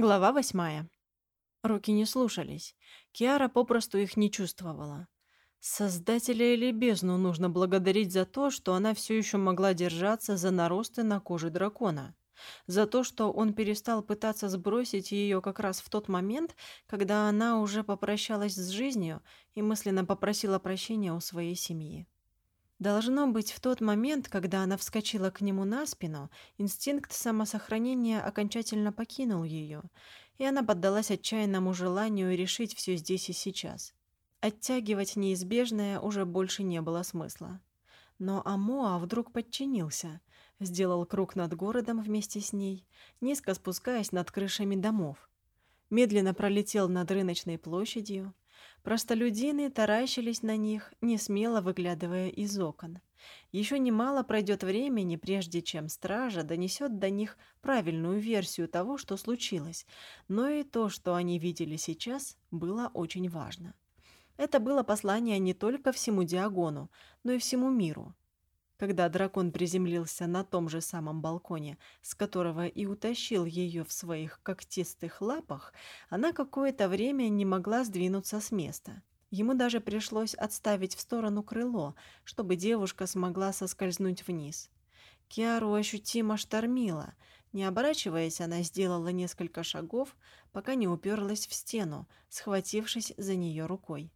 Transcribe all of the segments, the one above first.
Глава восьмая. Руки не слушались. Киара попросту их не чувствовала. Создателя или бездну нужно благодарить за то, что она все еще могла держаться за наросты на коже дракона. За то, что он перестал пытаться сбросить ее как раз в тот момент, когда она уже попрощалась с жизнью и мысленно попросила прощения у своей семьи. Должно быть, в тот момент, когда она вскочила к нему на спину, инстинкт самосохранения окончательно покинул ее, и она поддалась отчаянному желанию решить все здесь и сейчас. Оттягивать неизбежное уже больше не было смысла. Но Амоа вдруг подчинился, сделал круг над городом вместе с ней, низко спускаясь над крышами домов. Медленно пролетел над рыночной площадью, Простолюдины таращились на них, не смело выглядывая из окон. Еще немало пройдет времени, прежде чем стража донесет до них правильную версию того, что случилось, но и то, что они видели сейчас, было очень важно. Это было послание не только всему Диагону, но и всему миру. Когда дракон приземлился на том же самом балконе, с которого и утащил ее в своих когтистых лапах, она какое-то время не могла сдвинуться с места. Ему даже пришлось отставить в сторону крыло, чтобы девушка смогла соскользнуть вниз. Киару ощутимо штормило. Не оборачиваясь, она сделала несколько шагов, пока не уперлась в стену, схватившись за нее рукой.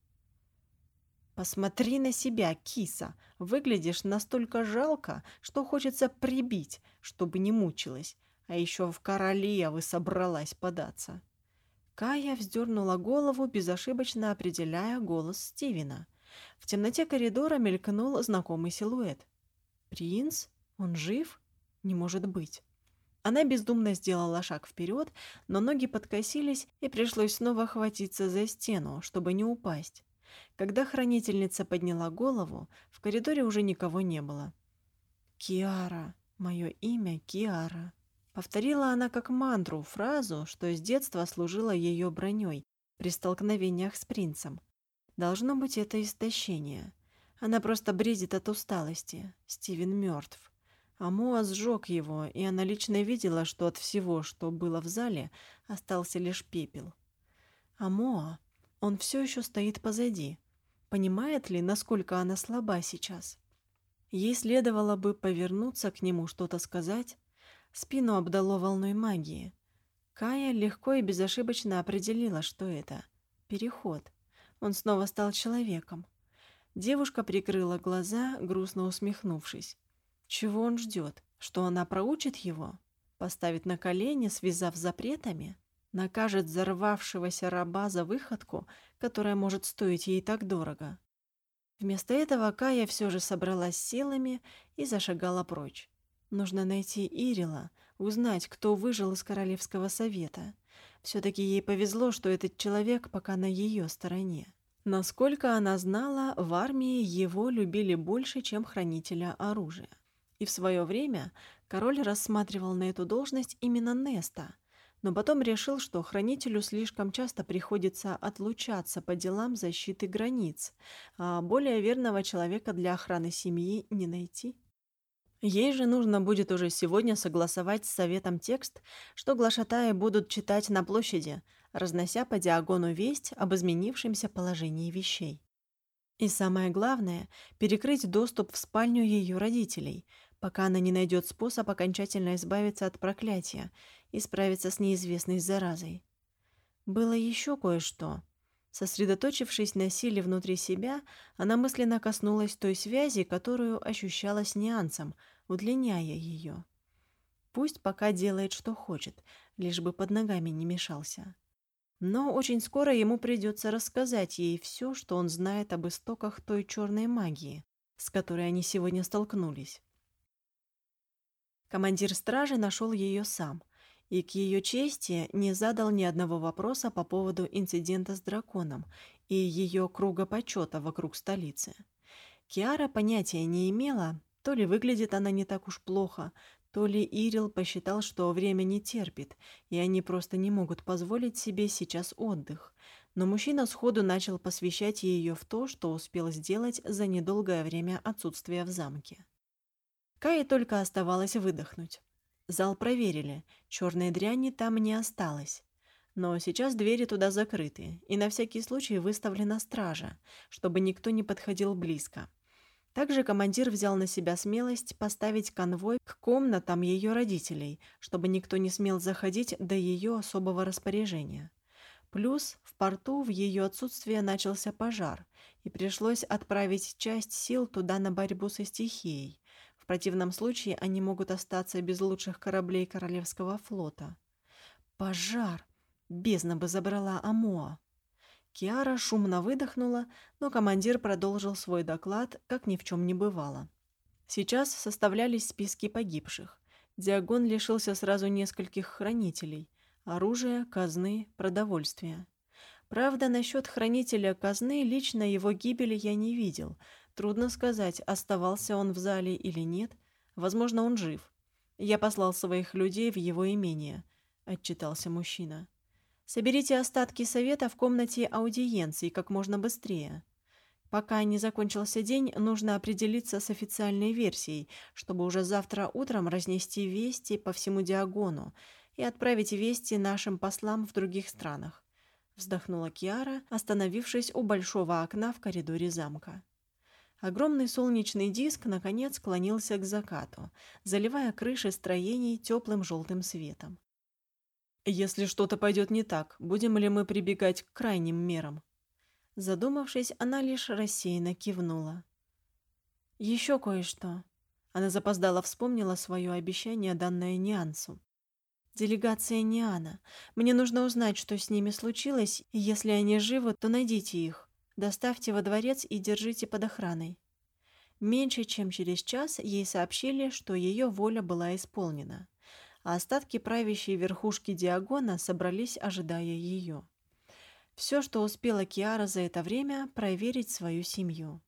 «Посмотри на себя, киса! Выглядишь настолько жалко, что хочется прибить, чтобы не мучилась. А еще в королевы собралась податься». Кая вздернула голову, безошибочно определяя голос Стивена. В темноте коридора мелькнул знакомый силуэт. «Принц? Он жив? Не может быть!» Она бездумно сделала шаг вперед, но ноги подкосились, и пришлось снова хватиться за стену, чтобы не упасть. Когда хранительница подняла голову, в коридоре уже никого не было. «Киара, мое имя Киара», — повторила она как мантру фразу, что с детства служила ее броней при столкновениях с принцем. Должно быть, это истощение. Она просто бредит от усталости. Стивен мертв. А Моа сжег его, и она лично видела, что от всего, что было в зале, остался лишь пепел. А Моа он все еще стоит позади. Понимает ли, насколько она слаба сейчас? Ей следовало бы повернуться к нему, что-то сказать. Спину обдало волной магии. Кая легко и безошибочно определила, что это. Переход. Он снова стал человеком. Девушка прикрыла глаза, грустно усмехнувшись. Чего он ждет? Что она проучит его? Поставит на колени, связав запретами? Накажет взорвавшегося раба за выходку, которая может стоить ей так дорого. Вместо этого Кая все же собралась силами и зашагала прочь. Нужно найти Ирила, узнать, кто выжил из Королевского совета. Все-таки ей повезло, что этот человек пока на ее стороне. Насколько она знала, в армии его любили больше, чем хранителя оружия. И в свое время король рассматривал на эту должность именно Неста – но потом решил, что хранителю слишком часто приходится отлучаться по делам защиты границ, а более верного человека для охраны семьи не найти. Ей же нужно будет уже сегодня согласовать с советом текст, что глашатаи будут читать на площади, разнося по диагону весть об изменившемся положении вещей. И самое главное – перекрыть доступ в спальню ее родителей, пока она не найдет способ окончательно избавиться от проклятия и справиться с неизвестной заразой. Было еще кое-что. Сосредоточившись на силе внутри себя, она мысленно коснулась той связи, которую ощущала с нюансом, удлиняя ее. Пусть пока делает, что хочет, лишь бы под ногами не мешался. Но очень скоро ему придется рассказать ей все, что он знает об истоках той черной магии, с которой они сегодня столкнулись. Командир стражи нашел ее сам — и к ее чести не задал ни одного вопроса по поводу инцидента с драконом и ее круга почета вокруг столицы. Киара понятия не имела, то ли выглядит она не так уж плохо, то ли Ирил посчитал, что время не терпит, и они просто не могут позволить себе сейчас отдых. Но мужчина сходу начал посвящать ее в то, что успел сделать за недолгое время отсутствия в замке. Кае только оставалось выдохнуть. Зал проверили, черной дряни там не осталось. Но сейчас двери туда закрыты, и на всякий случай выставлена стража, чтобы никто не подходил близко. Также командир взял на себя смелость поставить конвой к комнатам ее родителей, чтобы никто не смел заходить до ее особого распоряжения. Плюс в порту в ее отсутствие начался пожар, и пришлось отправить часть сил туда на борьбу со стихией. В противном случае они могут остаться без лучших кораблей Королевского флота. Пожар! Бездна бы забрала Амоа. Киара шумно выдохнула, но командир продолжил свой доклад, как ни в чем не бывало. Сейчас составлялись списки погибших. Диагон лишился сразу нескольких хранителей – оружия, казны, продовольствия. Правда, насчет хранителя казны лично его гибели я не видел. Трудно сказать, оставался он в зале или нет. Возможно, он жив. Я послал своих людей в его имение, — отчитался мужчина. Соберите остатки совета в комнате аудиенции как можно быстрее. Пока не закончился день, нужно определиться с официальной версией, чтобы уже завтра утром разнести вести по всему Диагону и отправить вести нашим послам в других странах. Вздохнула Киара, остановившись у большого окна в коридоре замка. Огромный солнечный диск, наконец, склонился к закату, заливая крыши строений теплым желтым светом. Если что-то пойдет не так, будем ли мы прибегать к крайним мерам? Задумавшись, она лишь рассеянно кивнула. Еще кое-что. Она запоздала вспомнила свое обещание, данное Ниансу. «Делегация Ниана. Мне нужно узнать, что с ними случилось, и если они живы, то найдите их. Доставьте во дворец и держите под охраной». Меньше чем через час ей сообщили, что ее воля была исполнена а остатки правящей верхушки Диагона собрались, ожидая ее. Все, что успела Киара за это время, проверить свою семью.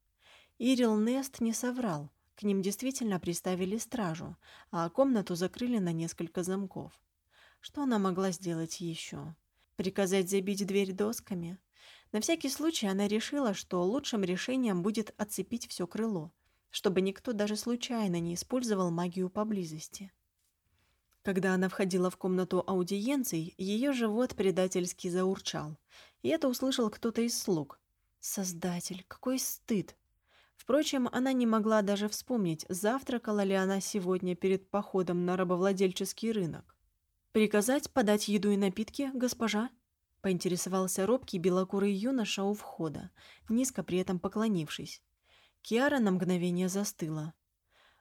Ирил Нест не соврал, к ним действительно приставили стражу, а комнату закрыли на несколько замков. Что она могла сделать еще? Приказать забить дверь досками? На всякий случай она решила, что лучшим решением будет отцепить все крыло, чтобы никто даже случайно не использовал магию поблизости. Когда она входила в комнату аудиенций, ее живот предательски заурчал. И это услышал кто-то из слуг. Создатель, какой стыд! Впрочем, она не могла даже вспомнить, завтракала ли она сегодня перед походом на рабовладельческий рынок. «Приказать подать еду и напитки, госпожа?» — поинтересовался робкий белокурый юноша у входа, низко при этом поклонившись. Киара на мгновение застыла.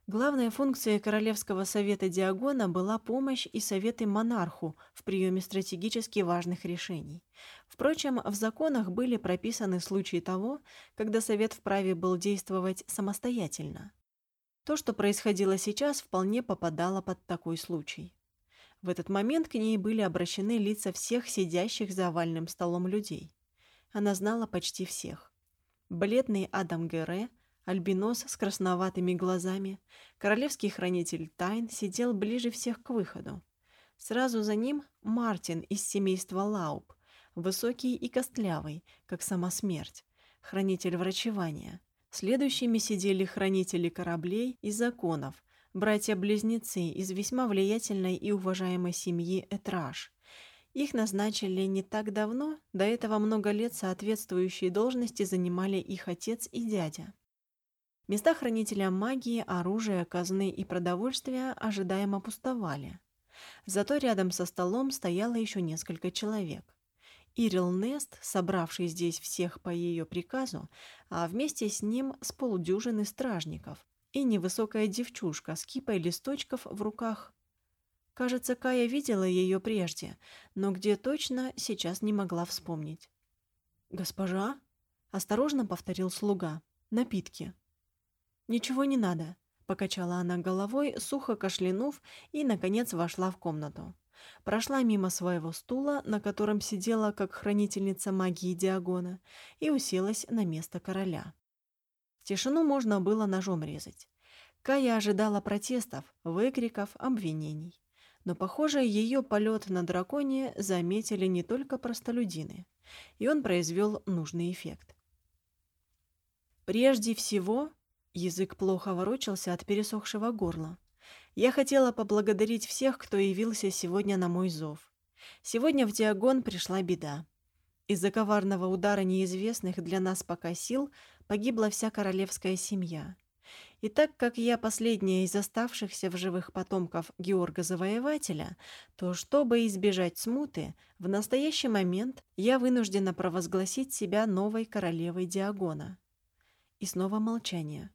Главная функция Королевского совета Диагона была помощь и советы монарху в приеме стратегически важных решений. Впрочем, в законах были прописаны случаи того, когда совет вправе был действовать самостоятельно. То, что происходило сейчас, вполне попадало под такой случай. В этот момент к ней были обращены лица всех сидящих за овальным столом людей. Она знала почти всех. Бледный Адам Гере – Альбинос с красноватыми глазами, королевский хранитель тайн, сидел ближе всех к выходу. Сразу за ним Мартин из семейства Лауб, высокий и костлявый, как сама смерть, хранитель врачевания. Следующими сидели хранители кораблей и законов, братья-близнецы из весьма влиятельной и уважаемой семьи Этраж. Их назначили не так давно, до этого много лет соответствующие должности занимали их отец и дядя. Места хранителя магии, оружия, казны и продовольствия ожидаемо пустовали. Зато рядом со столом стояло еще несколько человек. Ирил Нест, собравший здесь всех по ее приказу, а вместе с ним с полдюжины стражников и невысокая девчушка с кипой листочков в руках. Кажется, Кая видела ее прежде, но где точно, сейчас не могла вспомнить. «Госпожа?» — осторожно повторил слуга. «Напитки». «Ничего не надо», — покачала она головой, сухо кашлянув, и, наконец, вошла в комнату. Прошла мимо своего стула, на котором сидела как хранительница магии Диагона, и уселась на место короля. Тишину можно было ножом резать. Кая ожидала протестов, выкриков, обвинений. Но, похоже, ее полет на драконе заметили не только простолюдины, и он произвел нужный эффект. Прежде всего, Язык плохо ворочался от пересохшего горла. Я хотела поблагодарить всех, кто явился сегодня на мой зов. Сегодня в Диагон пришла беда. Из-за коварного удара неизвестных для нас пока сил погибла вся королевская семья. И так как я последняя из оставшихся в живых потомков Георга Завоевателя, то, чтобы избежать смуты, в настоящий момент я вынуждена провозгласить себя новой королевой Диагона. И снова молчание.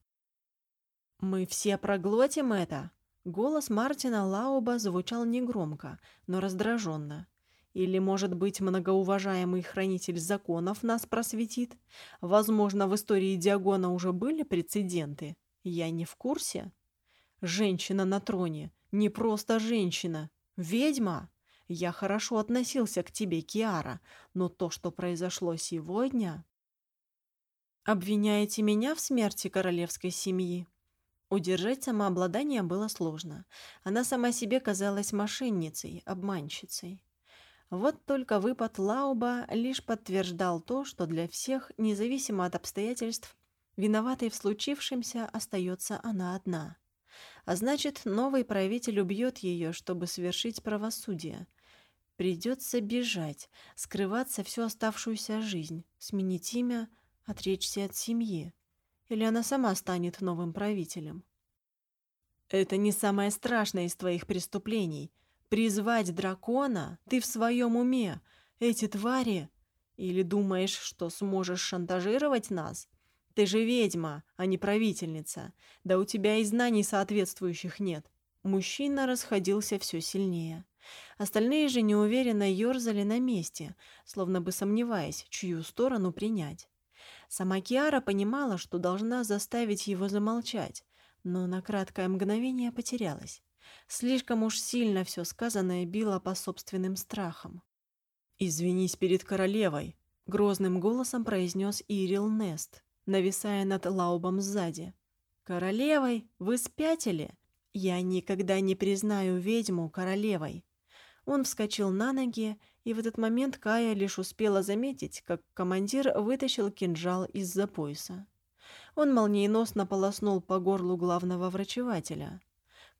«Мы все проглотим это!» Голос Мартина Лауба звучал негромко, но раздраженно. Или, может быть, многоуважаемый хранитель законов нас просветит? Возможно, в истории Диагона уже были прецеденты. Я не в курсе. Женщина на троне. Не просто женщина. Ведьма. Я хорошо относился к тебе, Киара, но то, что произошло сегодня... Обвиняете меня в смерти королевской семьи? Удержать самообладание было сложно. Она сама себе казалась мошенницей, обманщицей. Вот только выпад Лауба лишь подтверждал то, что для всех, независимо от обстоятельств, виноватой в случившемся остается она одна. А значит, новый правитель убьет ее, чтобы совершить правосудие. Придется бежать, скрываться всю оставшуюся жизнь, сменить имя, отречься от семьи. Или она сама станет новым правителем. Это не самое страшное из твоих преступлений, Призвать дракона? Ты в своем уме? Эти твари? Или думаешь, что сможешь шантажировать нас? Ты же ведьма, а не правительница. Да у тебя и знаний соответствующих нет. Мужчина расходился все сильнее. Остальные же неуверенно ерзали на месте, словно бы сомневаясь, чью сторону принять. Сама Киара понимала, что должна заставить его замолчать, но на краткое мгновение потерялась. Слишком уж сильно все сказанное било по собственным страхам. «Извинись перед королевой», — грозным голосом произнес Ирил Нест, нависая над Лаубом сзади. «Королевой? Вы спятили? Я никогда не признаю ведьму королевой». Он вскочил на ноги, и в этот момент Кая лишь успела заметить, как командир вытащил кинжал из-за пояса. Он молниеносно полоснул по горлу главного врачевателя.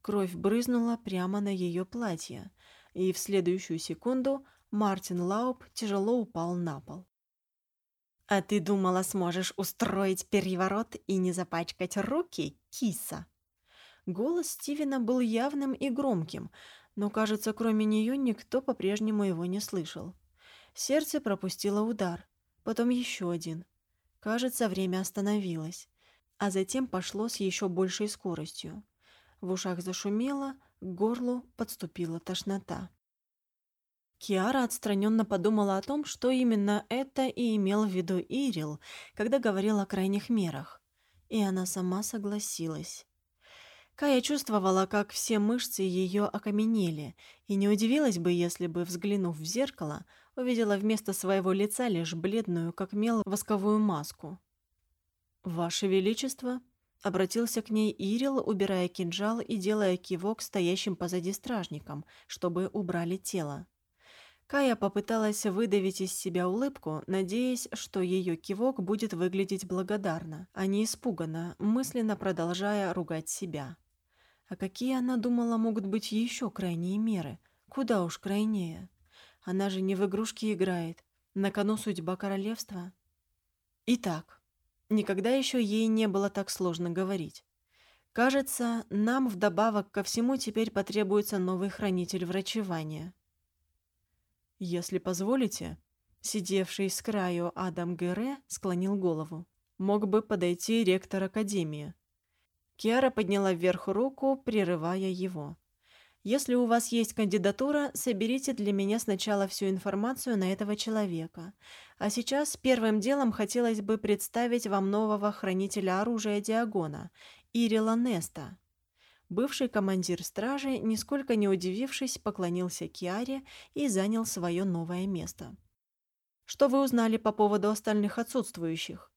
Кровь брызнула прямо на ее платье, и в следующую секунду Мартин Лауб тяжело упал на пол. «А ты думала, сможешь устроить переворот и не запачкать руки, киса?» Голос Стивена был явным и громким, но, кажется, кроме нее никто по-прежнему его не слышал. Сердце пропустило удар, потом еще один. Кажется, время остановилось, а затем пошло с еще большей скоростью. В ушах зашумело, к горлу подступила тошнота. Киара отстраненно подумала о том, что именно это и имел в виду Ирил, когда говорил о крайних мерах. И она сама согласилась. Кая чувствовала, как все мышцы ее окаменели, и не удивилась бы, если бы, взглянув в зеркало, увидела вместо своего лица лишь бледную, как мел, восковую маску. «Ваше Величество!» Обратился к ней Ирил, убирая кинжал и делая кивок стоящим позади стражникам, чтобы убрали тело. Кая попыталась выдавить из себя улыбку, надеясь, что ее кивок будет выглядеть благодарно, а не испуганно, мысленно продолжая ругать себя. А какие она думала могут быть еще крайние меры? Куда уж крайнее. Она же не в игрушки играет. На кону судьба королевства. Итак, Никогда еще ей не было так сложно говорить. Кажется, нам вдобавок ко всему теперь потребуется новый хранитель врачевания. Если позволите, сидевший с краю Адам Гере склонил голову. Мог бы подойти ректор Академии. Киара подняла вверх руку, прерывая его. Если у вас есть кандидатура, соберите для меня сначала всю информацию на этого человека. А сейчас первым делом хотелось бы представить вам нового хранителя оружия Диагона, Ирила Неста. Бывший командир стражи, нисколько не удивившись, поклонился Киаре и занял свое новое место. «Что вы узнали по поводу остальных отсутствующих?»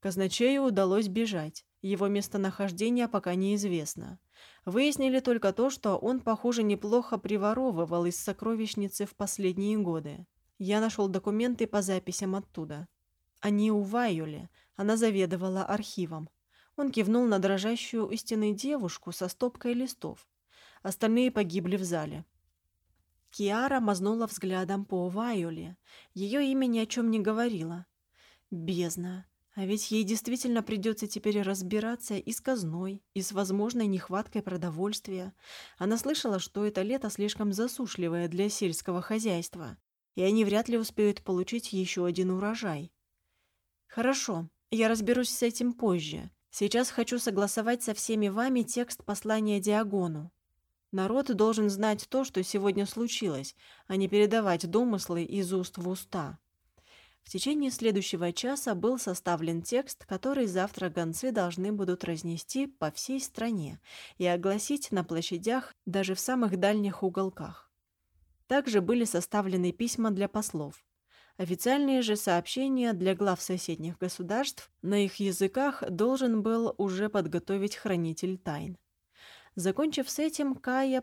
Казначею удалось бежать. Его местонахождение пока неизвестно. Выяснили только то, что он, похоже, неплохо приворовывал из сокровищницы в последние годы. Я нашел документы по записям оттуда. Они у Вайоли, она заведовала архивом. Он кивнул на дрожащую у стены девушку со стопкой листов. Остальные погибли в зале. Киара мазнула взглядом по Вайоле. Ее имя ни о чем не говорило. Бездна. А ведь ей действительно придется теперь разбираться и с казной, и с возможной нехваткой продовольствия. Она слышала, что это лето слишком засушливое для сельского хозяйства, и они вряд ли успеют получить еще один урожай. «Хорошо, я разберусь с этим позже. Сейчас хочу согласовать со всеми вами текст послания Диагону. Народ должен знать то, что сегодня случилось, а не передавать домыслы из уст в уста». В течение следующего часа был составлен текст, который завтра гонцы должны будут разнести по всей стране и огласить на площадях даже в самых дальних уголках. Также были составлены письма для послов. Официальные же сообщения для глав соседних государств на их языках должен был уже подготовить хранитель тайн. Закончив с этим, Кая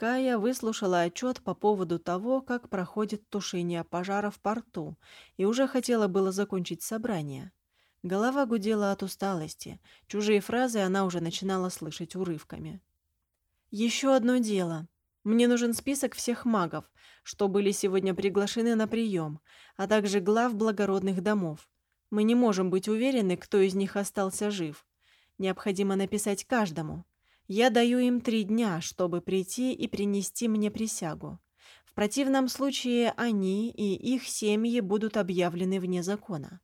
Кая выслушала отчет по поводу того, как проходит тушение пожара в порту, и уже хотела было закончить собрание. Голова гудела от усталости. Чужие фразы она уже начинала слышать урывками. «Еще одно дело. Мне нужен список всех магов, что были сегодня приглашены на прием, а также глав благородных домов. Мы не можем быть уверены, кто из них остался жив. Необходимо написать каждому. Я даю им три дня, чтобы прийти и принести мне присягу. В противном случае они и их семьи будут объявлены вне закона.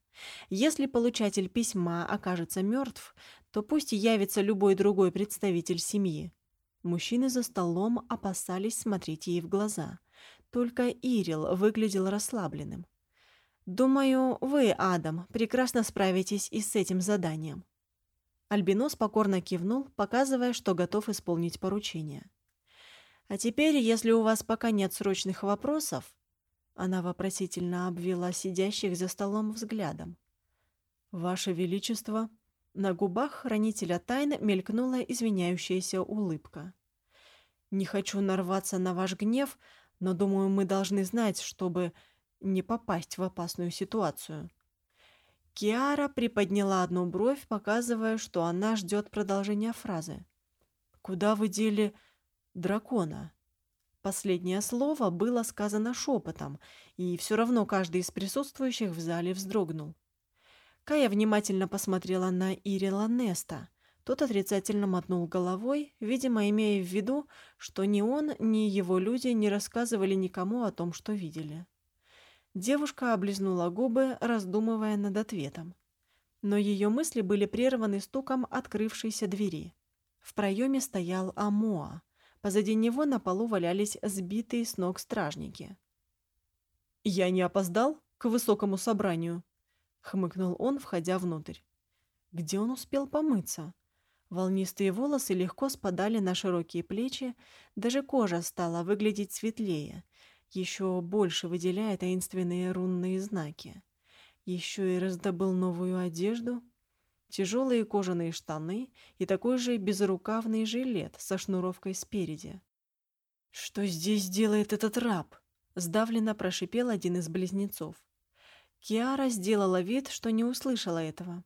Если получатель письма окажется мертв, то пусть явится любой другой представитель семьи. Мужчины за столом опасались смотреть ей в глаза. Только Ирил выглядел расслабленным. «Думаю, вы, Адам, прекрасно справитесь и с этим заданием. Альбинос покорно кивнул, показывая, что готов исполнить поручение. «А теперь, если у вас пока нет срочных вопросов...» Она вопросительно обвела сидящих за столом взглядом. «Ваше Величество...» На губах хранителя тайн мелькнула извиняющаяся улыбка. «Не хочу нарваться на ваш гнев, но, думаю, мы должны знать, чтобы не попасть в опасную ситуацию». Киара приподняла одну бровь, показывая, что она ждет продолжения фразы. «Куда вы дели дракона?» Последнее слово было сказано шепотом, и все равно каждый из присутствующих в зале вздрогнул. Кая внимательно посмотрела на Ирила Неста. Тот отрицательно мотнул головой, видимо, имея в виду, что ни он, ни его люди не рассказывали никому о том, что видели. Девушка облизнула губы, раздумывая над ответом. Но ее мысли были прерваны стуком открывшейся двери. В проеме стоял Амоа. Позади него на полу валялись сбитые с ног стражники. «Я не опоздал к высокому собранию», — хмыкнул он, входя внутрь. Где он успел помыться? Волнистые волосы легко спадали на широкие плечи, даже кожа стала выглядеть светлее — еще больше выделяя таинственные рунные знаки. Еще и раздобыл новую одежду, тяжелые кожаные штаны и такой же безрукавный жилет со шнуровкой спереди. «Что здесь делает этот раб?» — сдавленно прошипел один из близнецов. Киара сделала вид, что не услышала этого.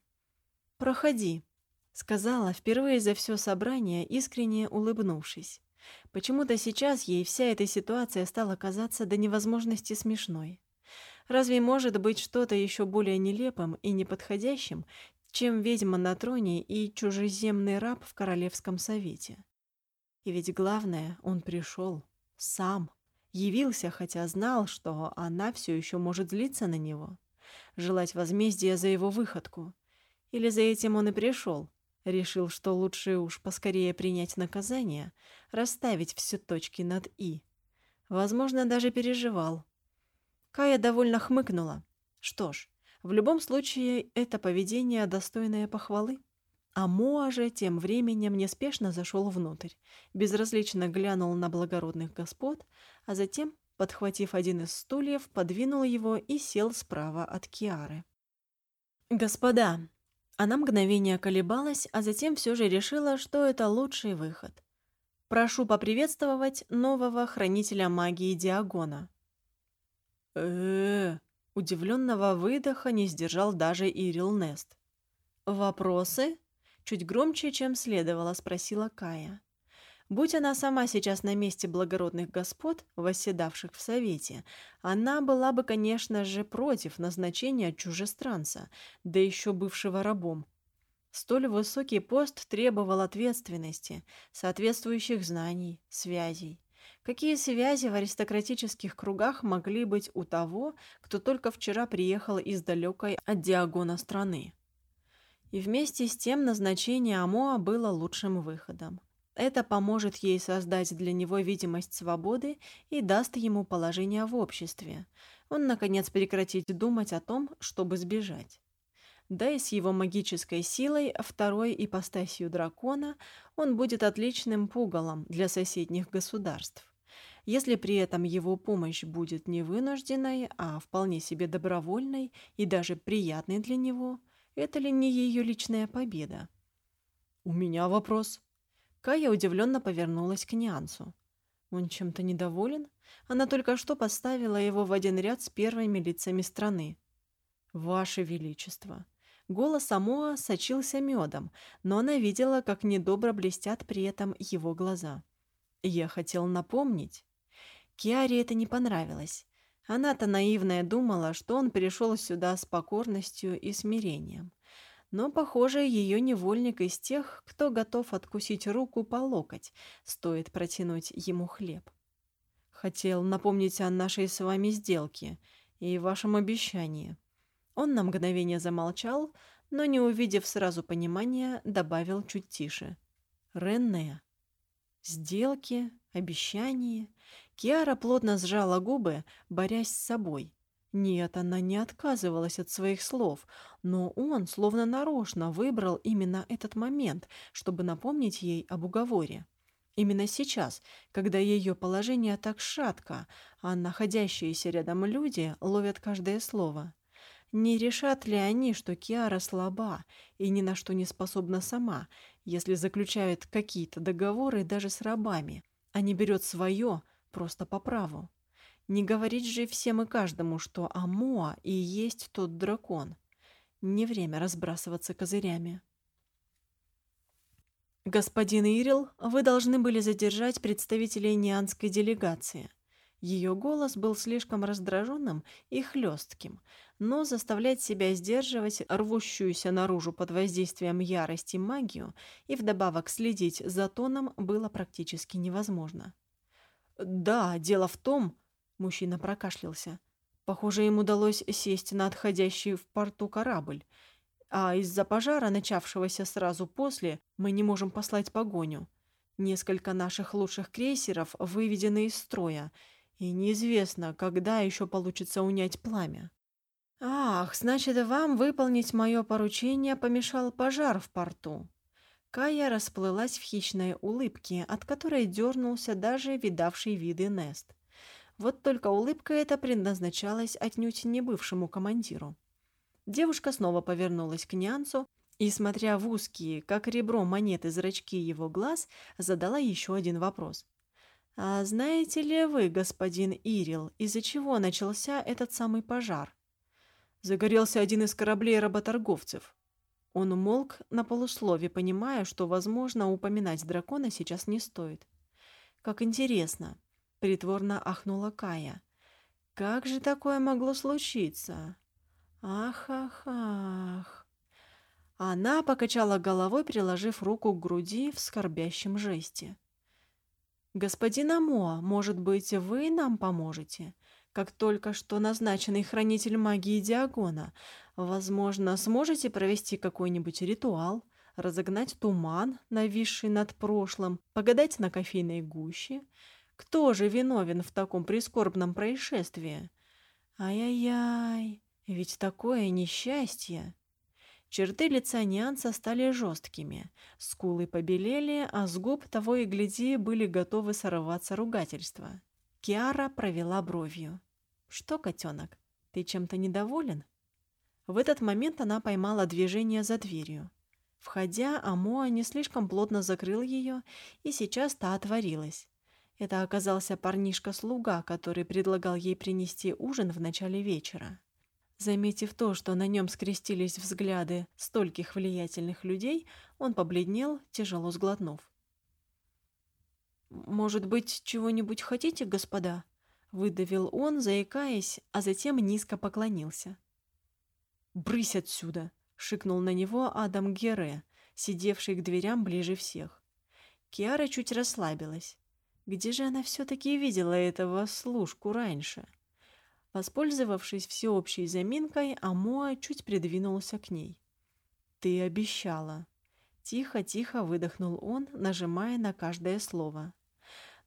«Проходи», — сказала впервые за все собрание, искренне улыбнувшись. Почему-то сейчас ей вся эта ситуация стала казаться до невозможности смешной. Разве может быть что-то еще более нелепым и неподходящим, чем ведьма на троне и чужеземный раб в Королевском совете? И ведь главное, он пришел сам, явился, хотя знал, что она все еще может злиться на него, желать возмездия за его выходку. Или за этим он и пришел, Решил, что лучше уж поскорее принять наказание, расставить все точки над «и». Возможно, даже переживал. Кая довольно хмыкнула. Что ж, в любом случае, это поведение достойное похвалы. А Моа же тем временем неспешно зашел внутрь, безразлично глянул на благородных господ, а затем, подхватив один из стульев, подвинул его и сел справа от Киары. «Господа, она мгновение колебалась, а затем все же решила, что это лучший выход. «Прошу поприветствовать нового хранителя магии Диагона». э Удивленного выдоха не сдержал даже Ирил Нест. «Вопросы?» — чуть громче, чем следовало, спросила Кая. Будь она сама сейчас на месте благородных господ, восседавших в Совете, она была бы, конечно же, против назначения чужестранца, да еще бывшего рабом. Столь высокий пост требовал ответственности, соответствующих знаний, связей. Какие связи в аристократических кругах могли быть у того, кто только вчера приехал из далекой от Диагона страны? И вместе с тем назначение Амоа было лучшим выходом. Это поможет ей создать для него видимость свободы и даст ему положение в обществе. Он, наконец, прекратит думать о том, чтобы сбежать. Да и с его магической силой, второй ипостасью дракона, он будет отличным пугалом для соседних государств. Если при этом его помощь будет не вынужденной, а вполне себе добровольной и даже приятной для него, это ли не ее личная победа? «У меня вопрос», Кая удивленно повернулась к Нянцу. Он чем-то недоволен? Она только что поставила его в один ряд с первыми лицами страны. «Ваше Величество!» Голос Самоа сочился медом, но она видела, как недобро блестят при этом его глаза. «Я хотел напомнить». Киаре это не понравилось. Она-то наивная думала, что он пришел сюда с покорностью и смирением но, похоже, ее невольник из тех, кто готов откусить руку по локоть, стоит протянуть ему хлеб. Хотел напомнить о нашей с вами сделке и вашем обещании. Он на мгновение замолчал, но, не увидев сразу понимания, добавил чуть тише. «Ренная». Сделки, обещания. Киара плотно сжала губы, борясь с собой. Нет, она не отказывалась от своих слов, но он словно нарочно выбрал именно этот момент, чтобы напомнить ей об уговоре. Именно сейчас, когда ее положение так шатко, а находящиеся рядом люди ловят каждое слово. Не решат ли они, что Киара слаба и ни на что не способна сама, если заключает какие-то договоры даже с рабами, а не берет свое просто по праву? Не говорить же всем и каждому, что Амоа и есть тот дракон. Не время разбрасываться козырями. «Господин Ирил, вы должны были задержать представителей неанской делегации». Ее голос был слишком раздраженным и хлестким, но заставлять себя сдерживать рвущуюся наружу под воздействием ярости магию и вдобавок следить за тоном было практически невозможно. «Да, дело в том», Мужчина прокашлялся. Похоже, им удалось сесть на отходящий в порту корабль. А из-за пожара, начавшегося сразу после, мы не можем послать погоню. Несколько наших лучших крейсеров выведены из строя, и неизвестно, когда еще получится унять пламя. «Ах, значит, вам выполнить мое поручение помешал пожар в порту». Кая расплылась в хищной улыбке, от которой дернулся даже видавший виды Нест. Вот только улыбка эта предназначалась отнюдь не бывшему командиру. Девушка снова повернулась к нянцу и, смотря в узкие, как ребро монеты зрачки его глаз, задала еще один вопрос. «А знаете ли вы, господин Ирил, из-за чего начался этот самый пожар?» Загорелся один из кораблей работорговцев. Он умолк на полуслове, понимая, что, возможно, упоминать дракона сейчас не стоит. «Как интересно!» Притворно ахнула Кая. «Как же такое могло случиться? Ах-ах-ах!» Она покачала головой, приложив руку к груди в скорбящем жесте. «Господин Амоа, может быть, вы нам поможете? Как только что назначенный хранитель магии Диагона, возможно, сможете провести какой-нибудь ритуал, разогнать туман, нависший над прошлым, погадать на кофейной гуще?» Кто же виновен в таком прискорбном происшествии? Ай-яй-яй, ведь такое несчастье. Черты лица Нянца стали жесткими, скулы побелели, а с губ того и гляди были готовы сорваться ругательства. Киара провела бровью. «Что, котенок, ты чем-то недоволен?» В этот момент она поймала движение за дверью. Входя, Амоа не слишком плотно закрыл ее, и сейчас та отворилась. Это оказался парнишка-слуга, который предлагал ей принести ужин в начале вечера. Заметив то, что на нем скрестились взгляды стольких влиятельных людей, он побледнел, тяжело сглотнув. «Может быть, чего-нибудь хотите, господа?» — выдавил он, заикаясь, а затем низко поклонился. «Брысь отсюда!» — шикнул на него Адам Гере, сидевший к дверям ближе всех. Киара чуть расслабилась. Где же она все-таки видела этого служку раньше? Воспользовавшись всеобщей заминкой, Амоа чуть придвинулся к ней. «Ты обещала». Тихо-тихо выдохнул он, нажимая на каждое слово.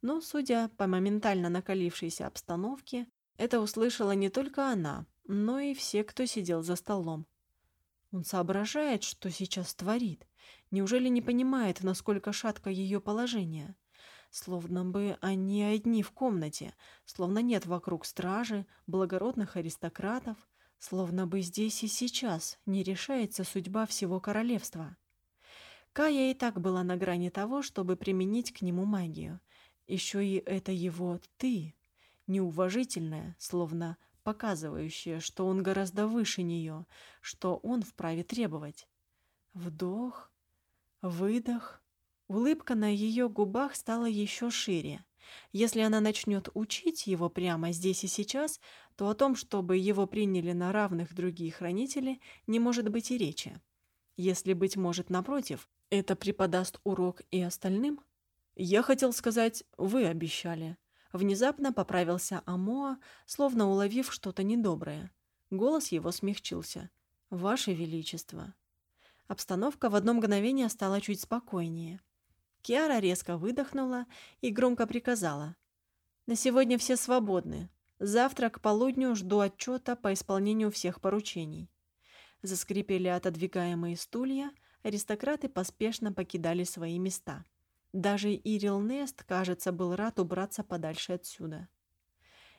Но, судя по моментально накалившейся обстановке, это услышала не только она, но и все, кто сидел за столом. Он соображает, что сейчас творит. Неужели не понимает, насколько шатко ее положение? Словно бы они одни в комнате, словно нет вокруг стражи, благородных аристократов, словно бы здесь и сейчас не решается судьба всего королевства. Кая и так была на грани того, чтобы применить к нему магию. Еще и это его «ты», неуважительное, словно показывающее, что он гораздо выше нее, что он вправе требовать. Вдох, выдох. Улыбка на ее губах стала еще шире. Если она начнет учить его прямо здесь и сейчас, то о том, чтобы его приняли на равных другие хранители, не может быть и речи. Если, быть может, напротив, это преподаст урок и остальным? Я хотел сказать, вы обещали. Внезапно поправился Амоа, словно уловив что-то недоброе. Голос его смягчился. «Ваше Величество». Обстановка в одно мгновение стала чуть спокойнее. Киара резко выдохнула и громко приказала. «На сегодня все свободны. Завтра к полудню жду отчета по исполнению всех поручений». Заскрипели отодвигаемые стулья, аристократы поспешно покидали свои места. Даже Ирил Нест, кажется, был рад убраться подальше отсюда.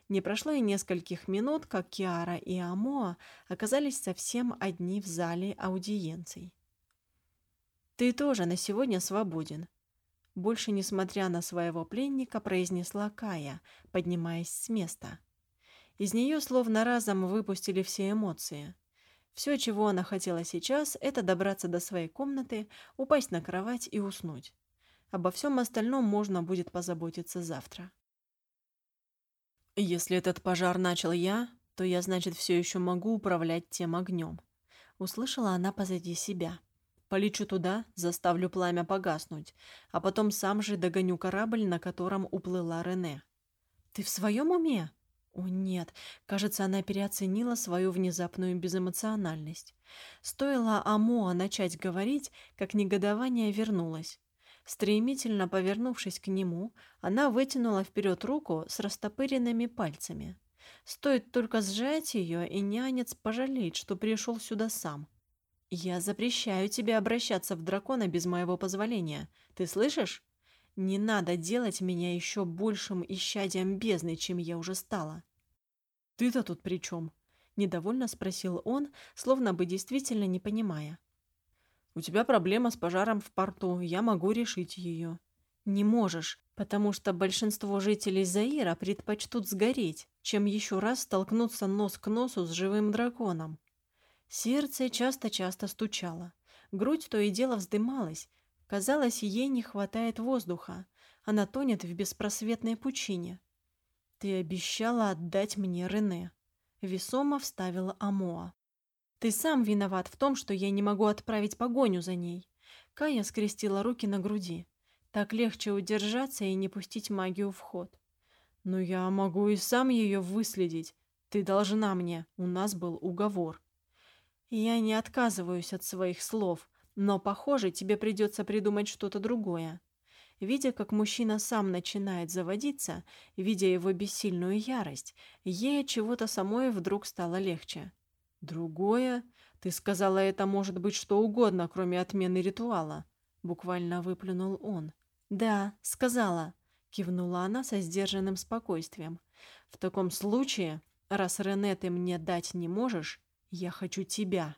Не прошло и нескольких минут, как Киара и Амоа оказались совсем одни в зале аудиенций. «Ты тоже на сегодня свободен», — больше несмотря на своего пленника, произнесла Кая, поднимаясь с места. Из нее словно разом выпустили все эмоции. Все, чего она хотела сейчас, это добраться до своей комнаты, упасть на кровать и уснуть. Обо всем остальном можно будет позаботиться завтра. Если этот пожар начал я, то я, значит, все еще могу управлять тем огнем. Услышала она позади себя. Полечу туда, заставлю пламя погаснуть, а потом сам же догоню корабль, на котором уплыла Рене. Ты в своем уме? О нет, кажется, она переоценила свою внезапную безэмоциональность. Стоило Амоа начать говорить, как негодование вернулось. Стремительно повернувшись к нему, она вытянула вперед руку с растопыренными пальцами. Стоит только сжать ее, и нянец пожалеет, что пришел сюда сам. «Я запрещаю тебе обращаться в дракона без моего позволения. Ты слышишь? Не надо делать меня еще большим исчадием бездны, чем я уже стала. «Ты-то тут при чем?» — недовольно спросил он, словно бы действительно не понимая. «У тебя проблема с пожаром в порту, я могу решить ее». «Не можешь, потому что большинство жителей Заира предпочтут сгореть, чем еще раз столкнуться нос к носу с живым драконом». Сердце часто-часто стучало. Грудь то и дело вздымалась, Казалось, ей не хватает воздуха. Она тонет в беспросветной пучине. «Ты обещала отдать мне Рене», — весомо вставила Амоа. «Ты сам виноват в том, что я не могу отправить погоню за ней». Кая скрестила руки на груди. Так легче удержаться и не пустить магию в ход. «Но я могу и сам ее выследить. Ты должна мне. У нас был уговор». «Я не отказываюсь от своих слов», но, похоже, тебе придется придумать что-то другое. Видя, как мужчина сам начинает заводиться, видя его бессильную ярость, ей от чего-то самой вдруг стало легче. «Другое? Ты сказала, это может быть что угодно, кроме отмены ритуала», — буквально выплюнул он. «Да, сказала», — кивнула она со сдержанным спокойствием. «В таком случае, раз Рене ты мне дать не можешь, я хочу тебя».